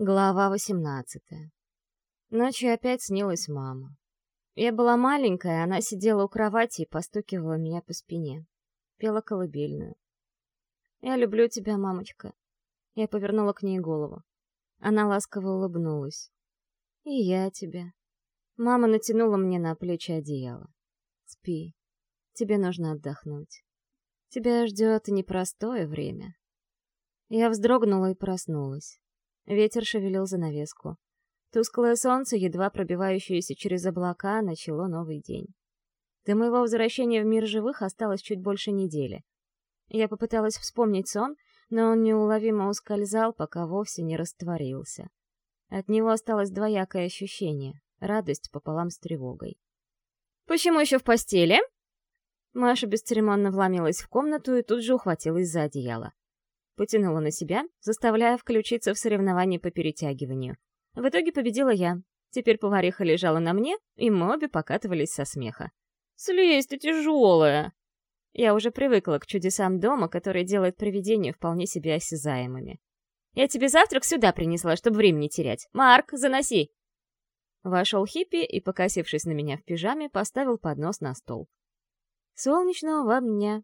Глава 18 Ночью опять снилась мама. Я была маленькая, она сидела у кровати и постукивала меня по спине. Пела колыбельную. «Я люблю тебя, мамочка». Я повернула к ней голову. Она ласково улыбнулась. «И я тебя». Мама натянула мне на плечи одеяло. «Спи. Тебе нужно отдохнуть. Тебя ждет непростое время». Я вздрогнула и проснулась. Ветер шевелил занавеску. Тусклое солнце, едва пробивающееся через облака, начало новый день. До моего возвращения в мир живых осталось чуть больше недели. Я попыталась вспомнить сон, но он неуловимо ускользал, пока вовсе не растворился. От него осталось двоякое ощущение — радость пополам с тревогой. «Почему еще в постели?» Маша бесцеремонно вломилась в комнату и тут же ухватилась за одеяло потянула на себя, заставляя включиться в соревнование по перетягиванию. В итоге победила я. Теперь повариха лежала на мне, и мы обе покатывались со смеха. «Слезь, ты тяжелая!» Я уже привыкла к чудесам дома, который делает привидения вполне себе осязаемыми. «Я тебе завтрак сюда принесла, чтобы время не терять. Марк, заноси!» Вошел хиппи и, покосившись на меня в пижаме, поставил поднос на стол. «Солнечного вам дня!»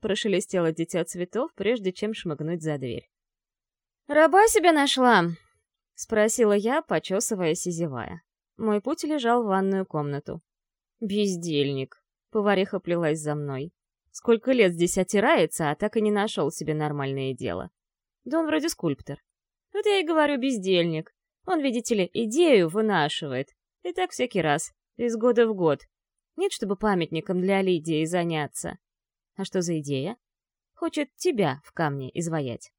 Прошелестело дитя цветов, прежде чем шмыгнуть за дверь. «Раба себя нашла?» — спросила я, почесываясь и зевая. Мой путь лежал в ванную комнату. «Бездельник!» — повариха плелась за мной. «Сколько лет здесь отирается, а так и не нашел себе нормальное дело. Да он вроде скульптор. Вот я и говорю, бездельник. Он, видите ли, идею вынашивает. И так всякий раз, из года в год. Нет, чтобы памятником для Лидии заняться. А что за идея? Хочет тебя в камне изваять.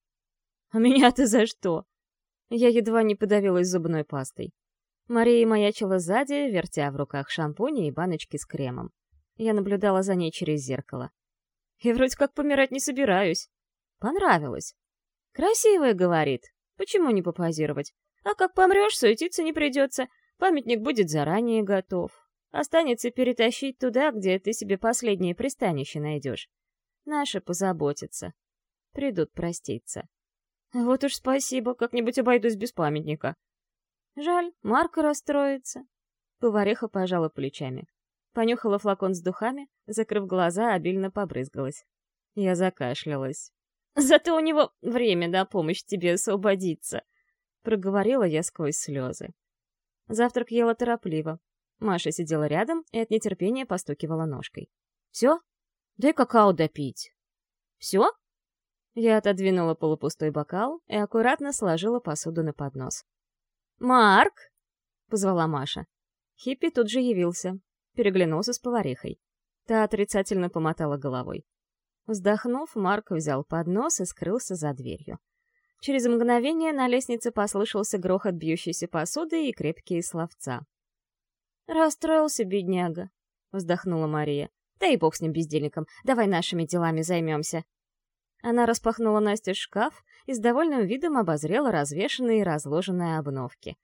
А меня-то за что? Я едва не подавилась зубной пастой. Мария маячила сзади, вертя в руках шампуни и баночки с кремом. Я наблюдала за ней через зеркало. И вроде как помирать не собираюсь. Понравилось. Красивая, говорит. Почему не попозировать? А как помрешь, суетиться не придется. Памятник будет заранее готов. Останется перетащить туда, где ты себе последнее пристанище найдешь. Наши позаботятся. Придут проститься. Вот уж спасибо, как-нибудь обойдусь без памятника. Жаль, Марка расстроится. Повариха пожала плечами. Понюхала флакон с духами, закрыв глаза, обильно побрызгалась. Я закашлялась. «Зато у него время на помощь тебе освободиться», — проговорила я сквозь слезы. Завтрак ела торопливо, Маша сидела рядом и от нетерпения постукивала ножкой. «Все? Дай какао допить». «Все?» Я отодвинула полупустой бокал и аккуратно сложила посуду на поднос. «Марк!» — позвала Маша. Хиппи тут же явился, переглянулся с поварихой. Та отрицательно помотала головой. Вздохнув, Марк взял поднос и скрылся за дверью. Через мгновение на лестнице послышался грохот бьющейся посуды и крепкие словца. «Расстроился, бедняга», — вздохнула Мария. «Да и бог с ним бездельником. Давай нашими делами займемся». Она распахнула Насте шкаф и с довольным видом обозрела развешанные и разложенные обновки.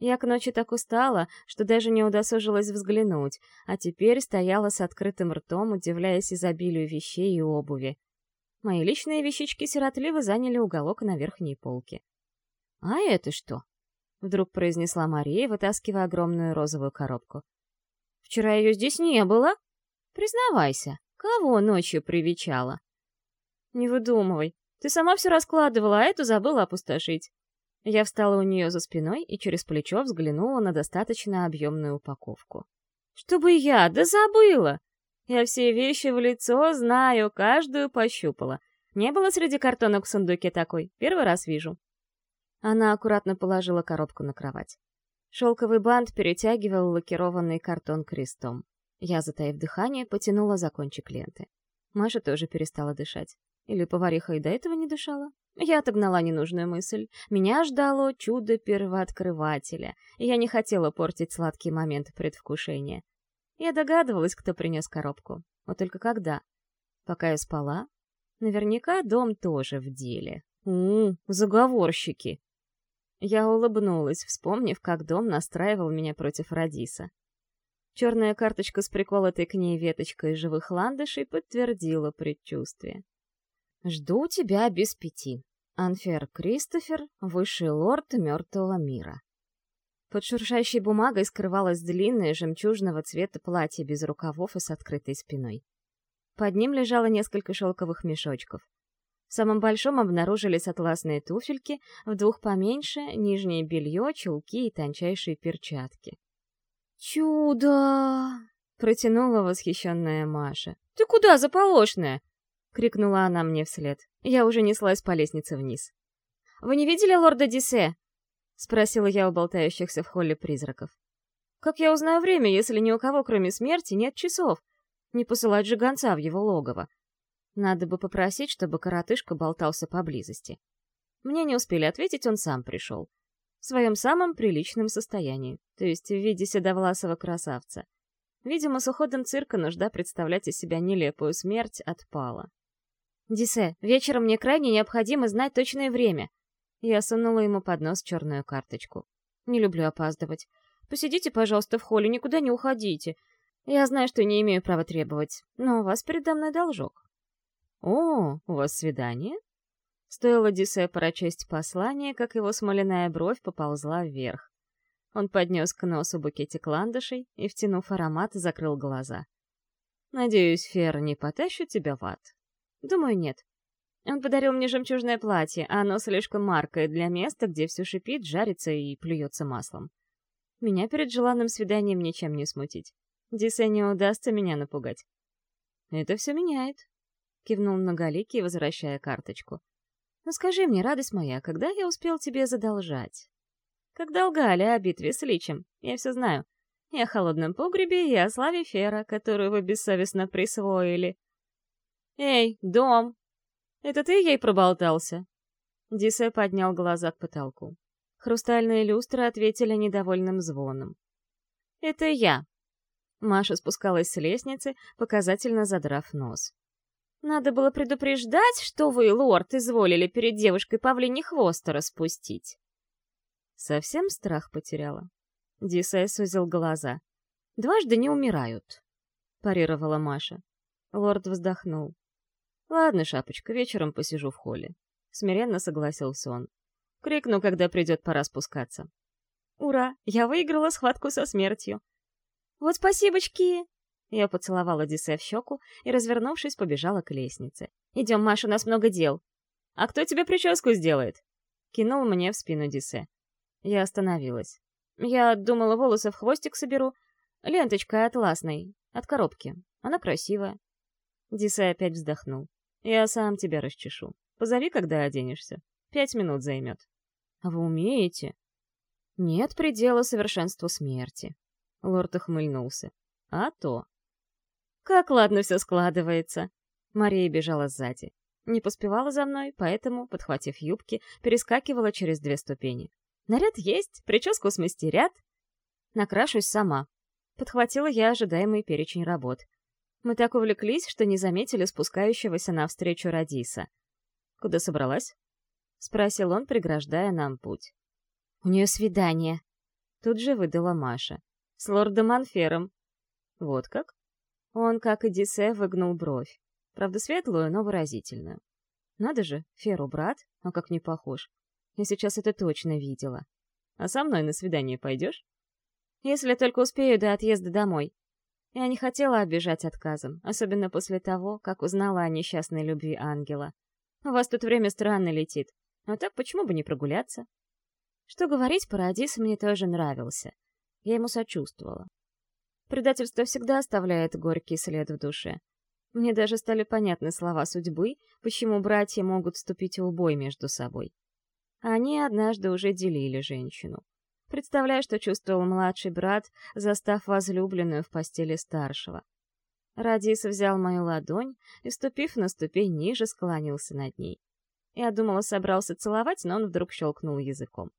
Я к ночи так устала, что даже не удосужилась взглянуть, а теперь стояла с открытым ртом, удивляясь изобилию вещей и обуви. Мои личные вещички сиротливо заняли уголок на верхней полке. «А это что?» — вдруг произнесла Мария, вытаскивая огромную розовую коробку. «Вчера ее здесь не было. Признавайся, кого ночью привечала?» «Не выдумывай. Ты сама все раскладывала, а эту забыла опустошить». Я встала у нее за спиной и через плечо взглянула на достаточно объемную упаковку. «Чтобы я, да забыла! Я все вещи в лицо знаю, каждую пощупала. Не было среди картонок в сундуке такой, первый раз вижу. Она аккуратно положила коробку на кровать. Шелковый бант перетягивал лакированный картон крестом. Я, затаив дыхание, потянула за кончик ленты. Маша тоже перестала дышать. Или повариха и до этого не дышала? Я отогнала ненужную мысль. Меня ждало чудо первооткрывателя, и я не хотела портить сладкий момент предвкушения. Я догадывалась, кто принес коробку. Вот только когда? Пока я спала? Наверняка дом тоже в деле. У, заговорщики. Я улыбнулась, вспомнив, как дом настраивал меня против Радиса. Черная карточка с приколотой к ней веточкой живых ландышей подтвердила предчувствие. «Жду тебя без пяти. Анфер Кристофер, высший лорд мертвого мира. Под шуршащей бумагой скрывалось длинное жемчужного цвета платье без рукавов и с открытой спиной. Под ним лежало несколько шелковых мешочков. В самом большом обнаружились атласные туфельки, в двух поменьше — нижнее белье, чулки и тончайшие перчатки. «Чудо!» — протянула восхищенная Маша. «Ты куда, заполошная?» — крикнула она мне вслед. Я уже неслась по лестнице вниз. «Вы не видели лорда Дисе?» — спросила я у болтающихся в холле призраков. «Как я узнаю время, если ни у кого, кроме смерти, нет часов? Не посылать же гонца в его логово. Надо бы попросить, чтобы коротышка болтался поблизости. Мне не успели ответить, он сам пришел. В своем самом приличном состоянии, то есть в виде седовласого красавца. Видимо, с уходом цирка нужда представлять из себя нелепую смерть отпала. «Дисе, вечером мне крайне необходимо знать точное время». Я сунула ему под нос черную карточку. «Не люблю опаздывать. Посидите, пожалуйста, в холле, никуда не уходите. Я знаю, что не имею права требовать, но у вас передо мной должок». «О, у вас свидание?» Стоило Дисе прочесть послание, как его смоляная бровь поползла вверх. Он поднес к носу букетик ландышей и, втянув аромат, закрыл глаза. «Надеюсь, Фер не потащит тебя в ад?» Думаю, нет. Он подарил мне жемчужное платье, а оно слишком маркое для места, где все шипит, жарится и плюется маслом. Меня перед желанным свиданием ничем не смутить. Дисе не удастся меня напугать. «Это все меняет», — кивнул многоликий, возвращая карточку. «Ну скажи мне, радость моя, когда я успел тебе задолжать?» «Как долгали о битве с Личем, я все знаю. И о холодном погребе, и о славе Фера, которую вы бессовестно присвоили. «Эй, дом! Это ты ей проболтался?» Дисе поднял глаза к потолку. Хрустальные люстры ответили недовольным звоном. «Это я!» Маша спускалась с лестницы, показательно задрав нос. «Надо было предупреждать, что вы, лорд, изволили перед девушкой павлине хвоста распустить». Совсем страх потеряла. Дисей сузил глаза. «Дважды не умирают», — парировала Маша. Лорд вздохнул. «Ладно, шапочка, вечером посижу в холле». Смиренно согласился он. Крикну, когда придет пора спускаться. «Ура! Я выиграла схватку со смертью!» «Вот спасибочки!» Я поцеловала Дисе в щеку и, развернувшись, побежала к лестнице. «Идем, Маша, у нас много дел». «А кто тебе прическу сделает?» Кинул мне в спину Дисе. Я остановилась. Я думала, волосы в хвостик соберу. Ленточкой атласной, от коробки. Она красивая. Дисе опять вздохнул. Я сам тебя расчешу. Позови, когда оденешься. Пять минут займет. А вы умеете? Нет предела совершенству смерти. Лорд ухмыльнулся. А то. Как ладно все складывается. Мария бежала сзади. Не поспевала за мной, поэтому, подхватив юбки, перескакивала через две ступени. Наряд есть, прическу смастерят. Накрашусь сама. Подхватила я ожидаемый перечень работ. Мы так увлеклись, что не заметили спускающегося навстречу Радиса. «Куда собралась?» — спросил он, преграждая нам путь. «У нее свидание», — тут же выдала Маша. «С лордом Анфером». «Вот как?» Он, как и Дисе, выгнул бровь. Правда, светлую, но выразительную. Надо же, Феру брат, а как не похож. Я сейчас это точно видела. А со мной на свидание пойдешь? Если только успею до отъезда домой. Я не хотела обижать отказом, особенно после того, как узнала о несчастной любви ангела. У вас тут время странно летит. А так почему бы не прогуляться? Что говорить, Парадис мне тоже нравился. Я ему сочувствовала. Предательство всегда оставляет горький след в душе. Мне даже стали понятны слова судьбы, почему братья могут вступить в убой между собой. Они однажды уже делили женщину. Представляю, что чувствовал младший брат, застав возлюбленную в постели старшего. Радис взял мою ладонь и, ступив на ступень ниже, склонился над ней. Я думала, собрался целовать, но он вдруг щелкнул языком.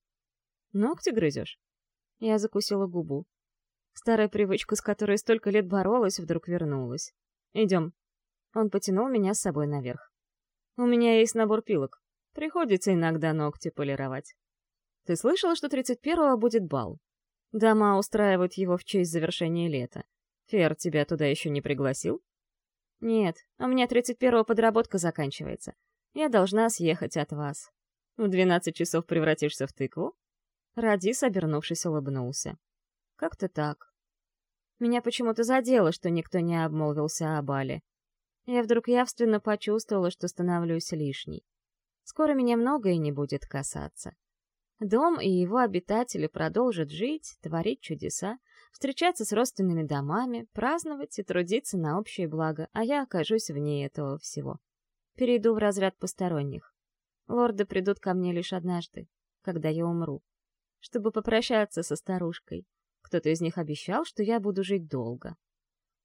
«Ногти грызешь?» Я закусила губу. Старая привычка, с которой столько лет боролась, вдруг вернулась. «Идем». Он потянул меня с собой наверх. «У меня есть набор пилок. Приходится иногда ногти полировать». Ты слышала, что 31-го будет бал? Дома устраивают его в честь завершения лета. Фер тебя туда еще не пригласил? Нет, у меня 31-го подработка заканчивается. Я должна съехать от вас. В двенадцать часов превратишься в тыкву?» Радис, обернувшись, улыбнулся. «Как-то так. Меня почему-то задело, что никто не обмолвился о бале. Я вдруг явственно почувствовала, что становлюсь лишней. Скоро меня многое не будет касаться. Дом и его обитатели продолжат жить, творить чудеса, встречаться с родственными домами, праздновать и трудиться на общее благо, а я окажусь вне этого всего. Перейду в разряд посторонних. Лорды придут ко мне лишь однажды, когда я умру, чтобы попрощаться со старушкой, кто-то из них обещал, что я буду жить долго.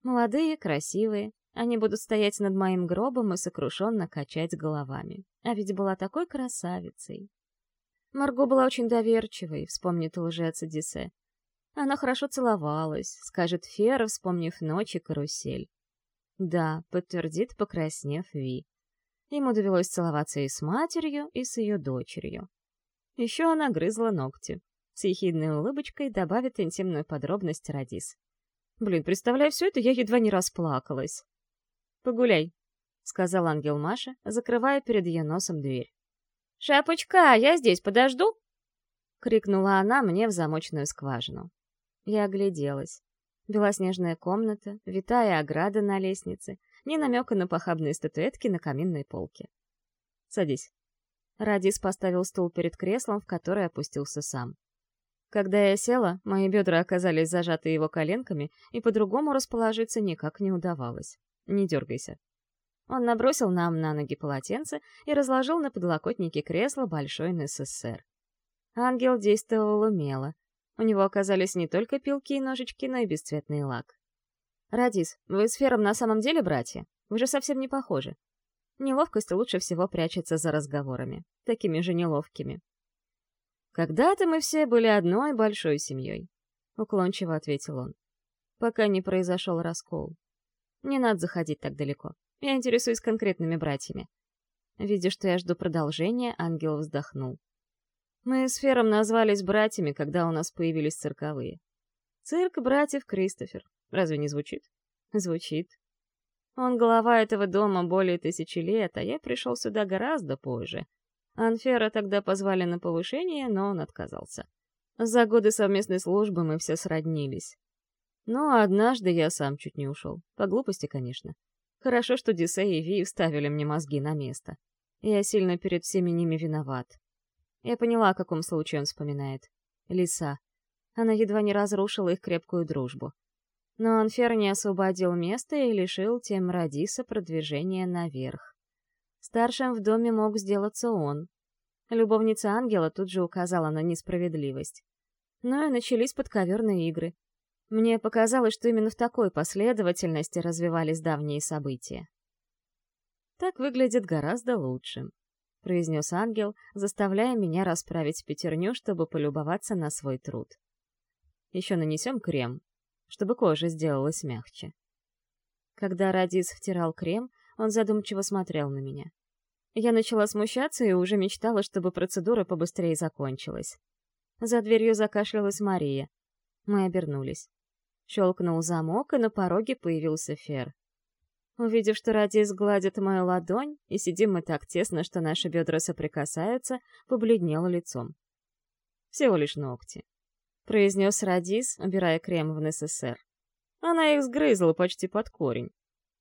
Молодые, красивые, они будут стоять над моим гробом и сокрушенно качать головами. А ведь была такой красавицей. Марго была очень доверчивой, вспомнит лжец Одиссе. Она хорошо целовалась, скажет Фера, вспомнив ночь и карусель. Да, подтвердит, покраснев Ви. Ему довелось целоваться и с матерью, и с ее дочерью. Еще она грызла ногти. С ехидной улыбочкой добавит интимную подробность Радис. Блин, представляя все это, я едва не расплакалась. «Погуляй», — сказал ангел Маша, закрывая перед ее носом дверь. «Шапочка, я здесь подожду?» — крикнула она мне в замочную скважину. Я огляделась. Белоснежная комната, витая ограда на лестнице, ни намека на похабные статуэтки на каминной полке. «Садись». Радис поставил стул перед креслом, в которое опустился сам. Когда я села, мои бедра оказались зажаты его коленками, и по-другому расположиться никак не удавалось. Не дергайся. Он набросил нам на ноги полотенце и разложил на подлокотнике кресла большой НССР. Ангел действовал умело. У него оказались не только пилки и ножички, но и бесцветный лак. «Радис, вы с Фером на самом деле братья? Вы же совсем не похожи». Неловкость лучше всего прячется за разговорами. Такими же неловкими. «Когда-то мы все были одной большой семьей», — уклончиво ответил он. «Пока не произошел раскол. Не надо заходить так далеко. Я интересуюсь конкретными братьями». Видя, что я жду продолжения, ангел вздохнул. Мы с Фером назвались братьями, когда у нас появились цирковые. Цирк братьев Кристофер. Разве не звучит? Звучит. Он глава этого дома более тысячи лет, а я пришел сюда гораздо позже, Анфера тогда позвали на повышение, но он отказался. За годы совместной службы мы все сроднились. Но однажды я сам чуть не ушел. По глупости, конечно. Хорошо, что Дисей и Ви вставили мне мозги на место. Я сильно перед всеми ними виноват. Я поняла, о каком случае он вспоминает. Лиса. Она едва не разрушила их крепкую дружбу. Но Анфер не освободил место и лишил тем Радиса продвижения наверх. Старшим в доме мог сделаться он. Любовница ангела тут же указала на несправедливость. Ну и начались подковерные игры. Мне показалось, что именно в такой последовательности развивались давние события. «Так выглядит гораздо лучше», — произнес ангел, заставляя меня расправить пятерню, чтобы полюбоваться на свой труд. «Еще нанесем крем, чтобы кожа сделалась мягче». Когда Радис втирал крем, он задумчиво смотрел на меня. Я начала смущаться и уже мечтала, чтобы процедура побыстрее закончилась. За дверью закашлялась Мария. Мы обернулись. Щелкнул замок, и на пороге появился Фер. Увидев, что Радис гладит мою ладонь, и сидим мы так тесно, что наши бедра соприкасаются, побледнел лицом. «Всего лишь ногти», — произнес Радис, убирая крем в НССР. Она их сгрызла почти под корень.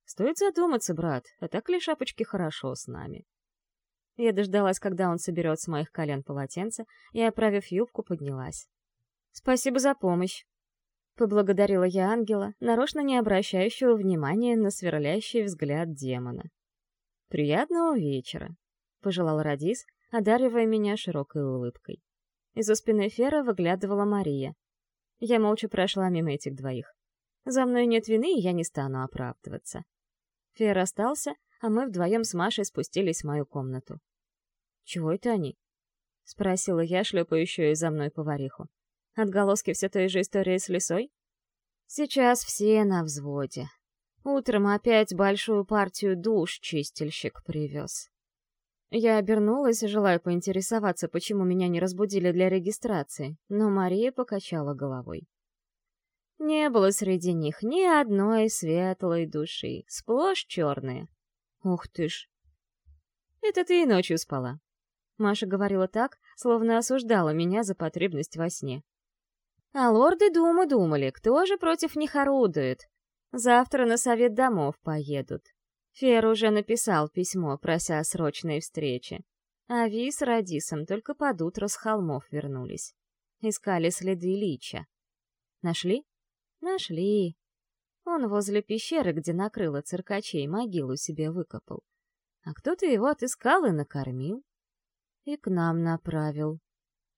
Стоит задуматься, брат, а так ли шапочки хорошо с нами? Я дождалась, когда он соберет с моих колен полотенце, и, оправив юбку, поднялась. «Спасибо за помощь!» Поблагодарила я ангела, нарочно не обращающего внимания на сверлящий взгляд демона. «Приятного вечера!» — пожелал Радис, одаривая меня широкой улыбкой. Из-за спины Фера выглядывала Мария. Я молча прошла мимо этих двоих. За мной нет вины, и я не стану оправдываться. Фер остался, а мы вдвоем с Машей спустились в мою комнату. «Чего это они?» — спросила я, шлепающую за мной повариху. «Отголоски все той же истории с лисой?» «Сейчас все на взводе. Утром опять большую партию душ чистильщик привез». Я обернулась, желая поинтересоваться, почему меня не разбудили для регистрации, но Мария покачала головой. Не было среди них ни одной светлой души, сплошь черные. Ух ты ж! Это ты и ночью спала. Маша говорила так, словно осуждала меня за потребность во сне. А лорды Думы думали, кто же против них орудует. Завтра на совет домов поедут. Фер уже написал письмо, прося срочной встречи. А Ви с Радисом только под утро с холмов вернулись. Искали следы Лича. Нашли? Нашли. Он возле пещеры, где накрыло циркачей, могилу себе выкопал. А кто-то его отыскал и накормил. И к нам направил.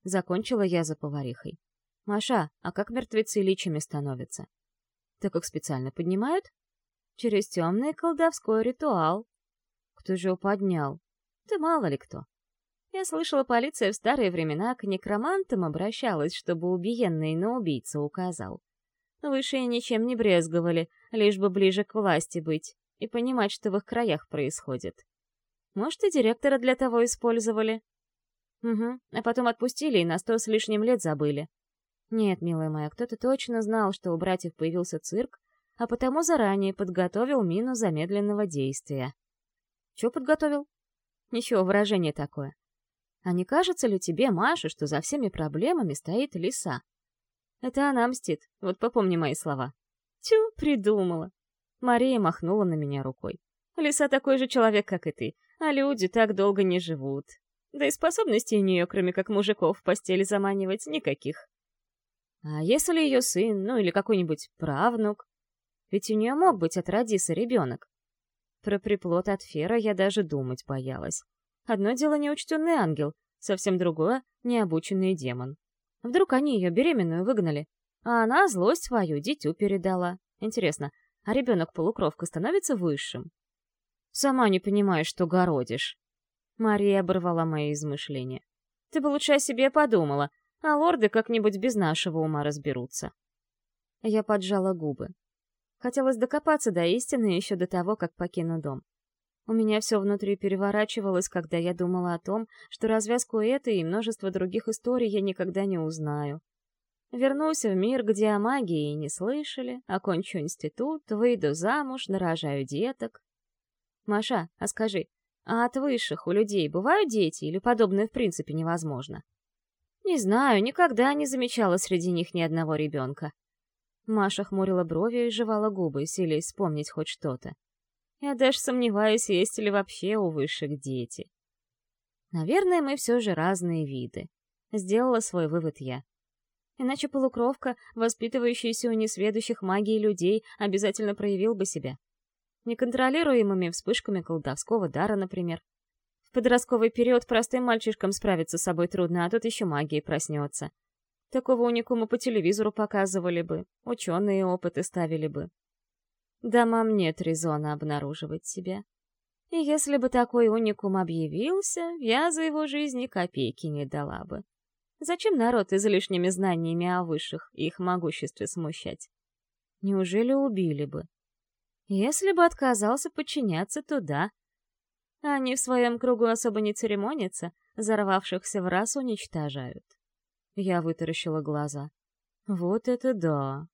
Закончила я за поварихой. «Маша, а как мертвецы личами становятся?» «Так как специально поднимают?» «Через темный колдовской ритуал». «Кто же его поднял?» «Да мало ли кто». Я слышала, полиция в старые времена к некромантам обращалась, чтобы убиенный на убийцу указал. Высшие ничем не брезговали, лишь бы ближе к власти быть и понимать, что в их краях происходит. Может, и директора для того использовали. Угу, а потом отпустили и на сто с лишним лет забыли. Нет, милая моя, кто-то точно знал, что у братьев появился цирк, а потому заранее подготовил мину замедленного действия. Чего подготовил? Ничего, выражение такое. А не кажется ли тебе, Маша, что за всеми проблемами стоит лиса? Это она мстит, вот попомни мои слова. Тю, придумала. Мария махнула на меня рукой. Лиса такой же человек, как и ты, а люди так долго не живут. Да и способностей у нее, кроме как мужиков в постели заманивать, никаких. А если ее сын, ну или какой-нибудь правнук? Ведь у нее мог быть от Радиса ребенок. Про приплод от Фера я даже думать боялась. Одно дело неучтенный ангел, совсем другое — необученный демон. Вдруг они ее беременную выгнали, а она злость свою дитю передала. Интересно, а ребенок-полукровка становится высшим? Сама не понимаешь, что городишь. Мария оборвала мои измышления. Ты бы лучше о себе подумала, а лорды как-нибудь без нашего ума разберутся. Я поджала губы. Хотелось докопаться до истины еще до того, как покину дом. У меня все внутри переворачивалось, когда я думала о том, что развязку этой и множество других историй я никогда не узнаю. Вернусь в мир, где о магии не слышали, окончу институт, выйду замуж, нарожаю деток. Маша, а скажи, а от высших у людей бывают дети или подобное в принципе невозможно? Не знаю, никогда не замечала среди них ни одного ребенка. Маша хмурила брови и жевала губы, силясь вспомнить хоть что-то. Я даже сомневаюсь, есть ли вообще у высших дети. Наверное, мы все же разные виды. Сделала свой вывод я. Иначе полукровка, воспитывающийся у несведущих магии людей, обязательно проявил бы себя. Неконтролируемыми вспышками колдовского дара, например. В подростковый период простым мальчишкам справиться с собой трудно, а тут еще магией проснется. Такого уникума по телевизору показывали бы, ученые опыты ставили бы. Домам нет резона обнаруживать себя. И если бы такой уникум объявился, я за его жизни копейки не дала бы. Зачем народ излишними знаниями о высших и их могуществе смущать? Неужели убили бы? Если бы отказался подчиняться, то да. Они в своем кругу особо не церемонятся, взорвавшихся в раз уничтожают. Я вытаращила глаза. Вот это да!